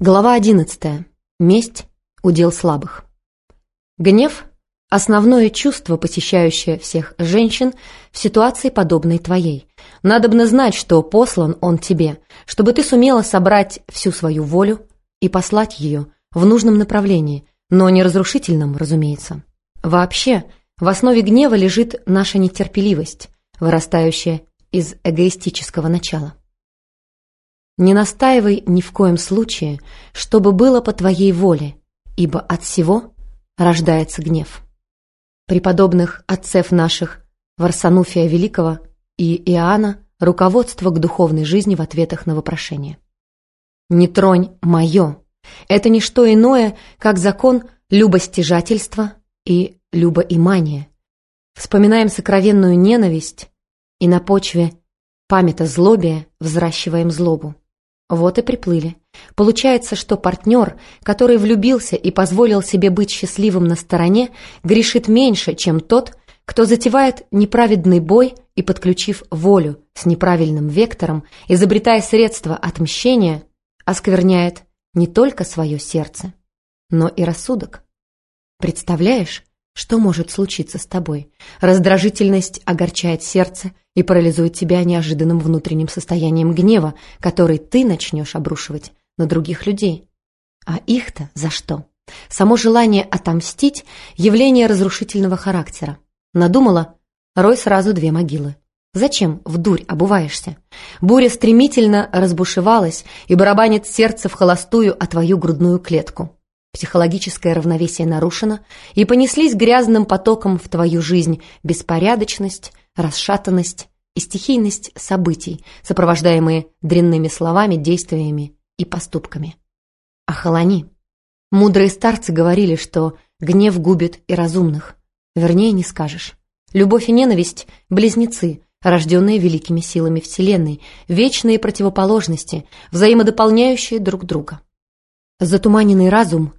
Глава 11. Месть – удел слабых. Гнев – основное чувство, посещающее всех женщин в ситуации, подобной твоей. Надобно знать, что послан он тебе, чтобы ты сумела собрать всю свою волю и послать ее в нужном направлении, но не разрушительном, разумеется. Вообще, в основе гнева лежит наша нетерпеливость, вырастающая из эгоистического начала. Не настаивай ни в коем случае, чтобы было по твоей воле, ибо от всего рождается гнев. Преподобных отцев наших Варсануфия Великого и Иоанна руководство к духовной жизни в ответах на вопрошение. «Не тронь мое» — это не что иное, как закон любостяжательства и любоимания. Вспоминаем сокровенную ненависть и на почве памята злобия взращиваем злобу. Вот и приплыли. Получается, что партнер, который влюбился и позволил себе быть счастливым на стороне, грешит меньше, чем тот, кто затевает неправедный бой и, подключив волю с неправильным вектором, изобретая средства отмщения, оскверняет не только свое сердце, но и рассудок. Представляешь, что может случиться с тобой? Раздражительность огорчает сердце и парализует тебя неожиданным внутренним состоянием гнева, который ты начнешь обрушивать на других людей. А их-то за что? Само желание отомстить – явление разрушительного характера. Надумала – рой сразу две могилы. Зачем в дурь обуваешься? Буря стремительно разбушевалась и барабанит сердце в холостую о твою грудную клетку. Психологическое равновесие нарушено, и понеслись грязным потоком в твою жизнь беспорядочность, расшатанность и стихийность событий, сопровождаемые дрянными словами, действиями и поступками. Охолони. Мудрые старцы говорили, что гнев губит и разумных. Вернее, не скажешь. Любовь и ненависть – близнецы, рожденные великими силами Вселенной, вечные противоположности, взаимодополняющие друг друга. Затуманенный разум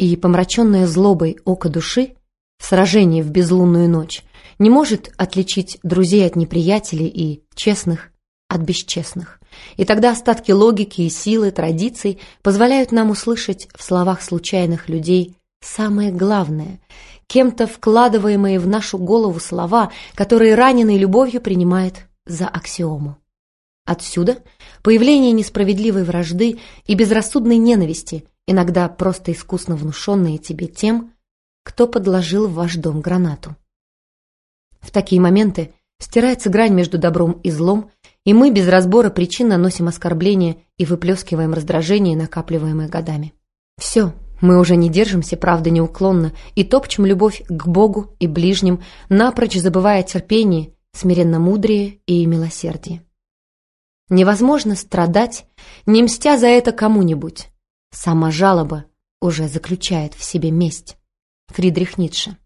и помраченное злобой око души в сражении в безлунную ночь не может отличить друзей от неприятелей и честных от бесчестных. И тогда остатки логики и силы, традиций позволяют нам услышать в словах случайных людей самое главное, кем-то вкладываемые в нашу голову слова, которые раненый любовью принимает за аксиому. Отсюда появление несправедливой вражды и безрассудной ненависти, иногда просто искусно внушенные тебе тем, кто подложил в ваш дом гранату. В такие моменты стирается грань между добром и злом, и мы без разбора причин наносим оскорбления и выплескиваем раздражение, накапливаемое годами. Все, мы уже не держимся, правда, неуклонно, и топчем любовь к Богу и ближним, напрочь забывая терпение, смиренно мудрее и милосердие. Невозможно страдать, не мстя за это кому-нибудь. Сама жалоба уже заключает в себе месть. Фридрих Ницше.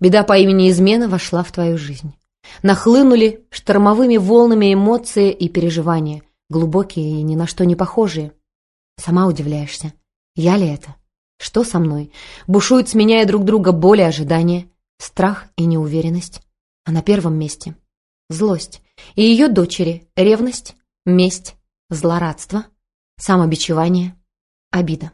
Беда по имени измена вошла в твою жизнь. Нахлынули штормовыми волнами эмоции и переживания, глубокие и ни на что не похожие. Сама удивляешься. Я ли это? Что со мной? Бушуют, сменяя друг друга боли ожидания, страх и неуверенность. А на первом месте — злость. И ее дочери — ревность, месть, злорадство, самобичевание — обида.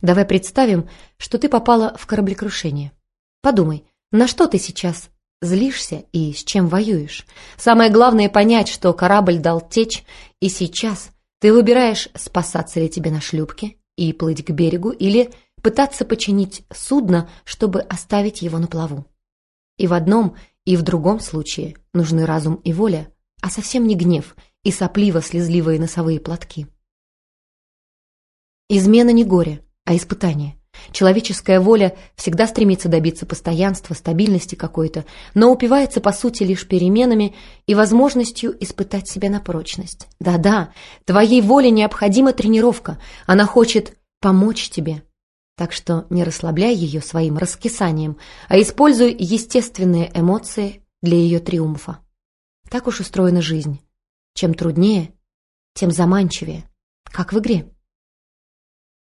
Давай представим, что ты попала в кораблекрушение. Подумай, на что ты сейчас злишься и с чем воюешь? Самое главное понять, что корабль дал течь, и сейчас ты выбираешь, спасаться ли тебе на шлюпке и плыть к берегу, или пытаться починить судно, чтобы оставить его на плаву. И в одном, и в другом случае нужны разум и воля, а совсем не гнев и сопливо-слезливые носовые платки. Измена не горе, а испытание. Человеческая воля всегда стремится добиться постоянства, стабильности какой-то, но упивается, по сути, лишь переменами и возможностью испытать себя на прочность. Да-да, твоей воле необходима тренировка, она хочет помочь тебе. Так что не расслабляй ее своим раскисанием, а используй естественные эмоции для ее триумфа. Так уж устроена жизнь. Чем труднее, тем заманчивее, как в игре.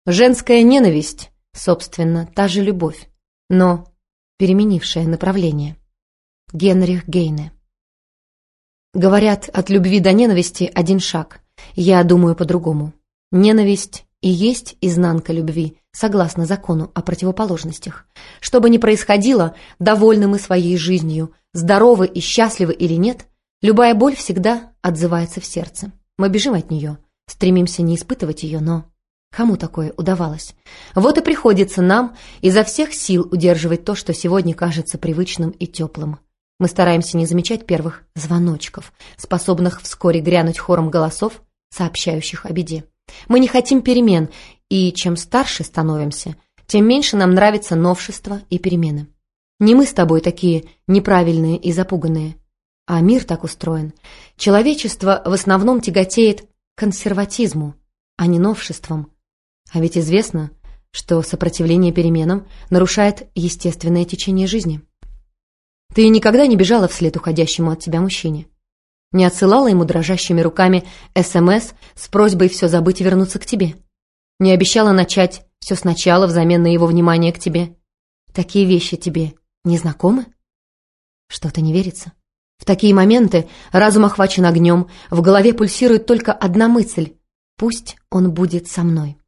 Женская ненависть, собственно, та же любовь, но переменившая направление. Генрих Гейне Говорят, от любви до ненависти один шаг. Я думаю по-другому. Ненависть и есть изнанка любви, согласно закону о противоположностях. Что бы ни происходило, довольны мы своей жизнью, здоровы и счастливы или нет, любая боль всегда отзывается в сердце. Мы бежим от нее, стремимся не испытывать ее, но... Кому такое удавалось? Вот и приходится нам изо всех сил удерживать то, что сегодня кажется привычным и теплым. Мы стараемся не замечать первых звоночков, способных вскоре грянуть хором голосов, сообщающих о беде. Мы не хотим перемен, и чем старше становимся, тем меньше нам нравятся новшества и перемены. Не мы с тобой такие неправильные и запуганные, а мир так устроен. Человечество в основном тяготеет к консерватизму, а не новшествам. А ведь известно, что сопротивление переменам нарушает естественное течение жизни. Ты никогда не бежала вслед уходящему от тебя мужчине? Не отсылала ему дрожащими руками СМС с просьбой все забыть и вернуться к тебе? Не обещала начать все сначала взамен на его внимание к тебе? Такие вещи тебе не знакомы? Что-то не верится. В такие моменты разум охвачен огнем, в голове пульсирует только одна мысль — пусть он будет со мной.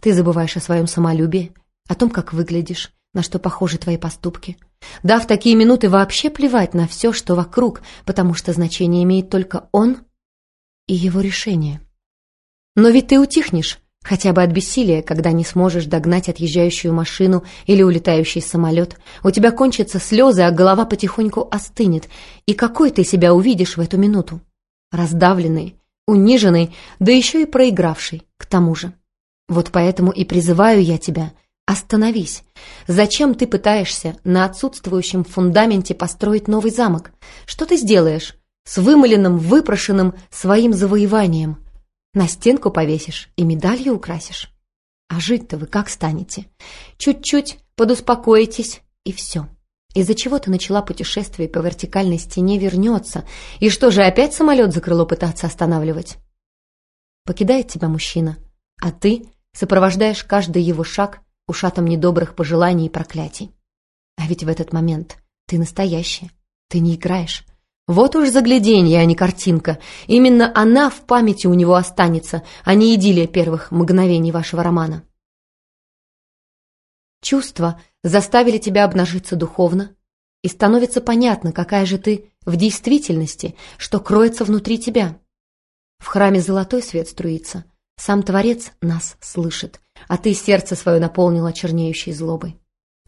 Ты забываешь о своем самолюбии, о том, как выглядишь, на что похожи твои поступки. Да, в такие минуты вообще плевать на все, что вокруг, потому что значение имеет только он и его решение. Но ведь ты утихнешь, хотя бы от бессилия, когда не сможешь догнать отъезжающую машину или улетающий самолет. У тебя кончатся слезы, а голова потихоньку остынет. И какой ты себя увидишь в эту минуту? Раздавленный, униженный, да еще и проигравший, к тому же. Вот поэтому и призываю я тебя — Остановись. Зачем ты пытаешься на отсутствующем фундаменте построить новый замок? Что ты сделаешь с вымыленным, выпрошенным своим завоеванием? На стенку повесишь и медалью украсишь. А жить-то вы как станете? Чуть-чуть подуспокоитесь, и все. Из-за чего ты начала путешествие по вертикальной стене вернется? И что же, опять самолет за крыло пытаться останавливать? Покидает тебя мужчина, а ты сопровождаешь каждый его шаг ушатом недобрых пожеланий и проклятий. А ведь в этот момент ты настоящая, ты не играешь. Вот уж загляденье, а не картинка. Именно она в памяти у него останется, а не идиллия первых мгновений вашего романа. Чувства заставили тебя обнажиться духовно, и становится понятно, какая же ты в действительности, что кроется внутри тебя. В храме золотой свет струится, сам Творец нас слышит, а ты сердце свое наполнила чернеющей злобой.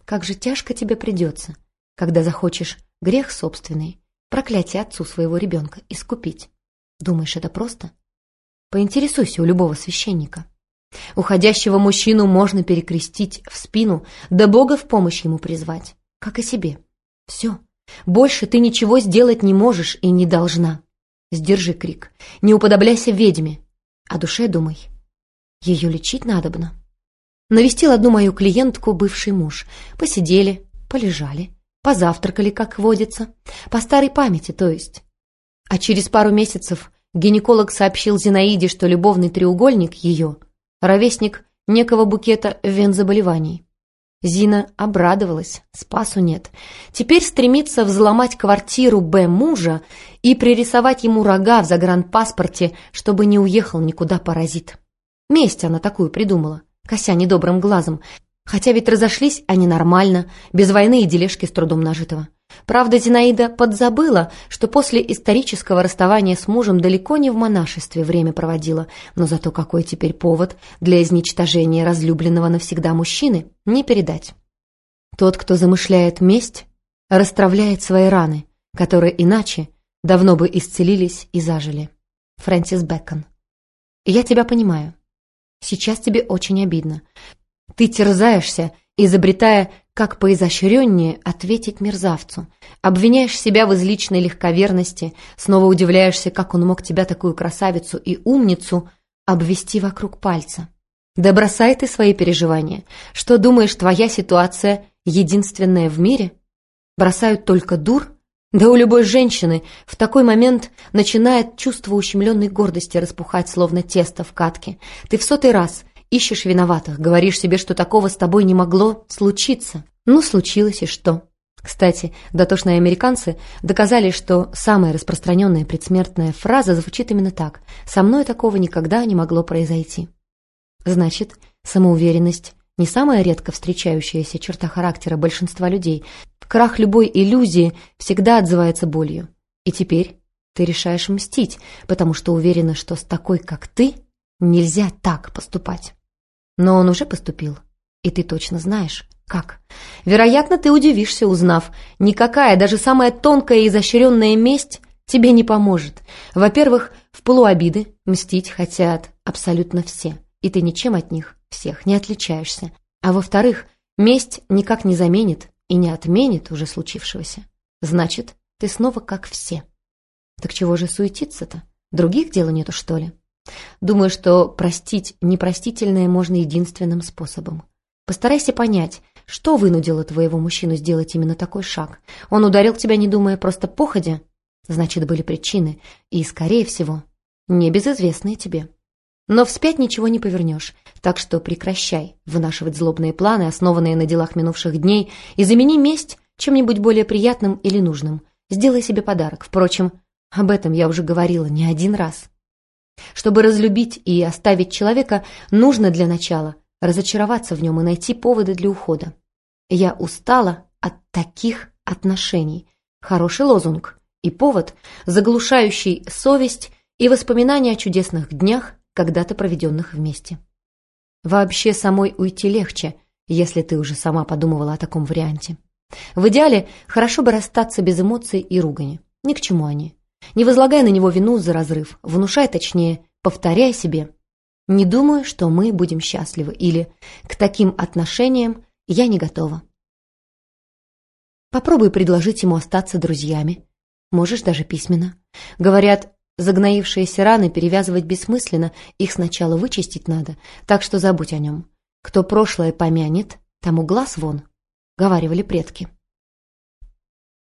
Как же тяжко тебе придется, когда захочешь грех собственный, проклятие отцу своего ребенка искупить. Думаешь, это просто? Поинтересуйся у любого священника. Уходящего мужчину можно перекрестить в спину, да Бога в помощь ему призвать, как и себе. Все. Больше ты ничего сделать не можешь и не должна. Сдержи крик. Не уподобляйся ведьме. О душе думай. Ее лечить надобно. Навестил одну мою клиентку бывший муж. Посидели, полежали, позавтракали, как водится. По старой памяти, то есть. А через пару месяцев гинеколог сообщил Зинаиде, что любовный треугольник ее – ровесник некого букета вензаболеваний. Зина обрадовалась, спасу нет. Теперь стремится взломать квартиру Б мужа и пририсовать ему рога в загранпаспорте, чтобы не уехал никуда паразит. Месть она такую придумала, кося недобрым глазом. Хотя ведь разошлись они нормально, без войны и дележки с трудом нажитого. Правда, Зинаида подзабыла, что после исторического расставания с мужем далеко не в монашестве время проводила, но зато какой теперь повод для изничтожения разлюбленного навсегда мужчины не передать. Тот, кто замышляет месть, расстравляет свои раны, которые иначе давно бы исцелились и зажили. Фрэнсис Бэкон. Я тебя понимаю. Сейчас тебе очень обидно. Ты терзаешься, изобретая как поизощреннее ответить мерзавцу. Обвиняешь себя в изличной легковерности, снова удивляешься, как он мог тебя, такую красавицу и умницу, обвести вокруг пальца. Да бросай ты свои переживания. Что думаешь, твоя ситуация единственная в мире? Бросают только дур? Да у любой женщины в такой момент начинает чувство ущемленной гордости распухать, словно тесто в катке. Ты в сотый раз Ищешь виноватых, говоришь себе, что такого с тобой не могло случиться. Ну, случилось и что? Кстати, дотошные американцы доказали, что самая распространенная предсмертная фраза звучит именно так «Со мной такого никогда не могло произойти». Значит, самоуверенность не самая редко встречающаяся черта характера большинства людей. Крах любой иллюзии всегда отзывается болью. И теперь ты решаешь мстить, потому что уверена, что с такой, как ты, нельзя так поступать. Но он уже поступил, и ты точно знаешь, как. Вероятно, ты удивишься, узнав, никакая, даже самая тонкая и изощренная месть тебе не поможет. Во-первых, в полуобиды мстить хотят абсолютно все, и ты ничем от них всех не отличаешься. А во-вторых, месть никак не заменит и не отменит уже случившегося. Значит, ты снова как все. Так чего же суетиться-то? Других дел нету, что ли? Думаю, что простить непростительное можно единственным способом. Постарайся понять, что вынудило твоего мужчину сделать именно такой шаг. Он ударил тебя, не думая, просто походя? Значит, были причины, и, скорее всего, небезызвестные тебе. Но вспять ничего не повернешь, так что прекращай вынашивать злобные планы, основанные на делах минувших дней, и замени месть чем-нибудь более приятным или нужным. Сделай себе подарок. Впрочем, об этом я уже говорила не один раз. Чтобы разлюбить и оставить человека, нужно для начала разочароваться в нем и найти поводы для ухода. Я устала от таких отношений. Хороший лозунг и повод, заглушающий совесть и воспоминания о чудесных днях, когда-то проведенных вместе. Вообще самой уйти легче, если ты уже сама подумывала о таком варианте. В идеале хорошо бы расстаться без эмоций и ругани. Ни к чему они. Не возлагай на него вину за разрыв, внушай точнее, повторяй себе. Не думаю, что мы будем счастливы, или к таким отношениям я не готова. Попробуй предложить ему остаться друзьями. Можешь даже письменно. Говорят, загноившиеся раны перевязывать бессмысленно, их сначала вычистить надо, так что забудь о нем. Кто прошлое помянет, тому глаз вон, — говаривали предки.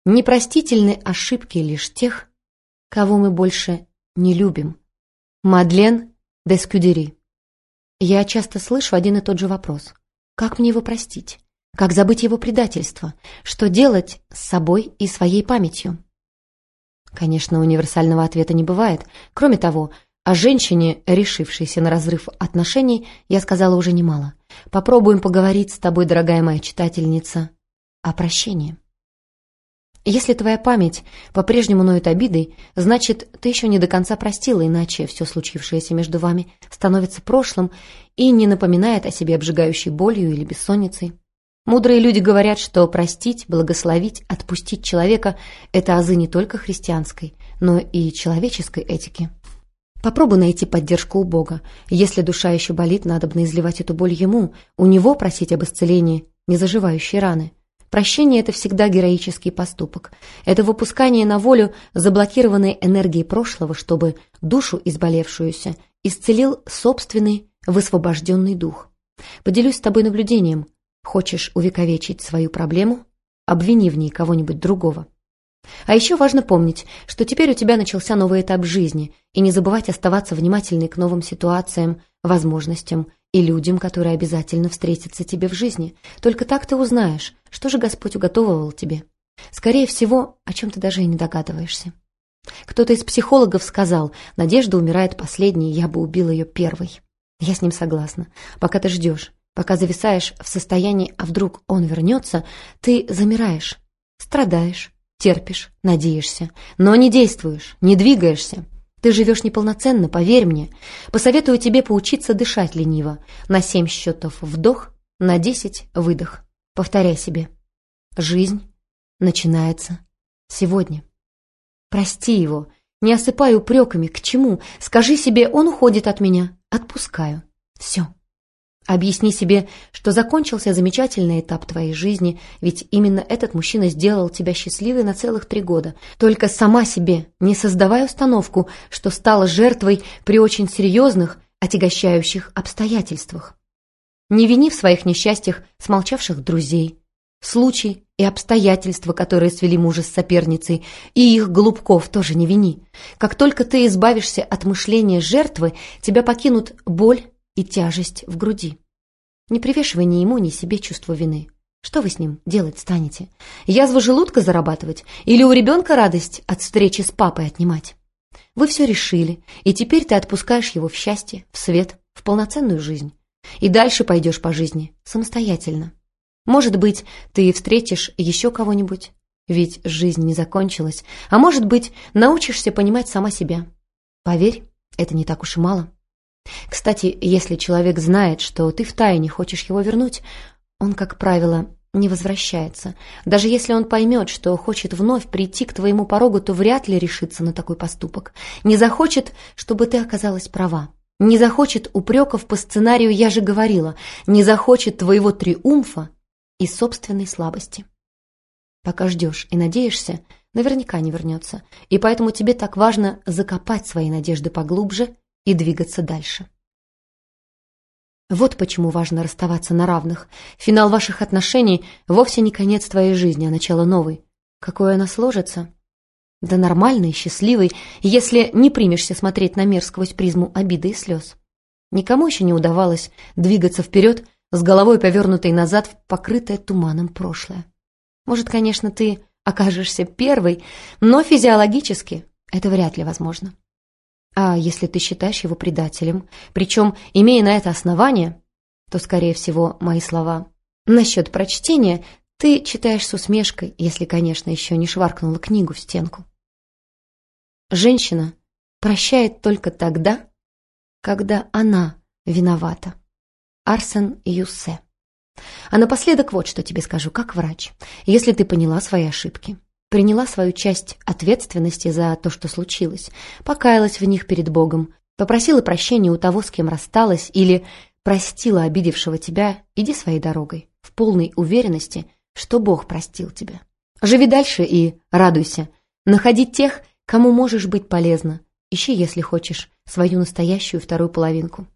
Непростительны ошибки лишь тех, кого мы больше не любим. Мадлен де Скюдери. Я часто слышу один и тот же вопрос. Как мне его простить? Как забыть его предательство? Что делать с собой и своей памятью? Конечно, универсального ответа не бывает. Кроме того, о женщине, решившейся на разрыв отношений, я сказала уже немало. Попробуем поговорить с тобой, дорогая моя читательница, о прощении. Если твоя память по-прежнему ноет обидой, значит, ты еще не до конца простила, иначе все случившееся между вами становится прошлым и не напоминает о себе обжигающей болью или бессонницей. Мудрые люди говорят, что простить, благословить, отпустить человека – это азы не только христианской, но и человеческой этики. Попробуй найти поддержку у Бога. Если душа еще болит, надо бы изливать эту боль Ему, у Него просить об исцелении незаживающей раны. Прощение – это всегда героический поступок. Это выпускание на волю заблокированной энергии прошлого, чтобы душу изболевшуюся исцелил собственный высвобожденный дух. Поделюсь с тобой наблюдением. Хочешь увековечить свою проблему? Обвини в ней кого-нибудь другого. А еще важно помнить, что теперь у тебя начался новый этап жизни, и не забывать оставаться внимательной к новым ситуациям, возможностям и людям, которые обязательно встретятся тебе в жизни. Только так ты узнаешь, что же Господь уготовывал тебе. Скорее всего, о чем ты даже и не догадываешься. Кто-то из психологов сказал, Надежда умирает последней, я бы убил ее первой. Я с ним согласна. Пока ты ждешь, пока зависаешь в состоянии, а вдруг он вернется, ты замираешь, страдаешь, терпишь, надеешься, но не действуешь, не двигаешься. Ты живешь неполноценно, поверь мне. Посоветую тебе поучиться дышать лениво. На семь счетов вдох, на десять выдох. Повторяй себе. Жизнь начинается сегодня. Прости его, не осыпай упреками. К чему? Скажи себе, он уходит от меня. Отпускаю. Все. Объясни себе, что закончился замечательный этап твоей жизни, ведь именно этот мужчина сделал тебя счастливой на целых три года. Только сама себе не создавай установку, что стала жертвой при очень серьезных, отягощающих обстоятельствах. Не вини в своих несчастьях смолчавших друзей. Случай и обстоятельства, которые свели мужа с соперницей, и их голубков тоже не вини. Как только ты избавишься от мышления жертвы, тебя покинут боль и тяжесть в груди. Не привешивай ни ему, ни себе чувство вины. Что вы с ним делать станете? Язву желудка зарабатывать? Или у ребенка радость от встречи с папой отнимать? Вы все решили, и теперь ты отпускаешь его в счастье, в свет, в полноценную жизнь. И дальше пойдешь по жизни самостоятельно. Может быть, ты встретишь еще кого-нибудь, ведь жизнь не закончилась, а может быть, научишься понимать сама себя. Поверь, это не так уж и мало. Кстати, если человек знает, что ты втайне хочешь его вернуть, он, как правило, не возвращается. Даже если он поймет, что хочет вновь прийти к твоему порогу, то вряд ли решится на такой поступок. Не захочет, чтобы ты оказалась права. Не захочет упреков по сценарию «я же говорила», не захочет твоего триумфа и собственной слабости. Пока ждешь и надеешься, наверняка не вернется, и поэтому тебе так важно закопать свои надежды поглубже и двигаться дальше. Вот почему важно расставаться на равных. Финал ваших отношений вовсе не конец твоей жизни, а начало новой. Какой она сложится? Да нормальный, счастливый, если не примешься смотреть на мир сквозь призму обиды и слез. Никому еще не удавалось двигаться вперед с головой повернутой назад в покрытое туманом прошлое. Может, конечно, ты окажешься первой, но физиологически это вряд ли возможно. А если ты считаешь его предателем, причем имея на это основание, то, скорее всего, мои слова насчет прочтения ты читаешь с усмешкой, если, конечно, еще не шваркнула книгу в стенку. Женщина прощает только тогда, когда она виновата. Арсен Юссе. А напоследок вот что тебе скажу, как врач. Если ты поняла свои ошибки, приняла свою часть ответственности за то, что случилось, покаялась в них перед Богом, попросила прощения у того, с кем рассталась, или простила обидевшего тебя, иди своей дорогой, в полной уверенности, что Бог простил тебя. Живи дальше и радуйся. Находи тех, кому можешь быть полезна. Ищи, если хочешь, свою настоящую вторую половинку.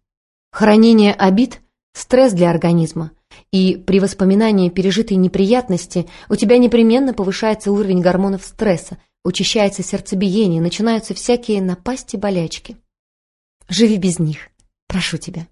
Хранение обид – стресс для организма – и при воспоминании пережитой неприятности у тебя непременно повышается уровень гормонов стресса, учащается сердцебиение, начинаются всякие напасти болячки. Живи без них, прошу тебя.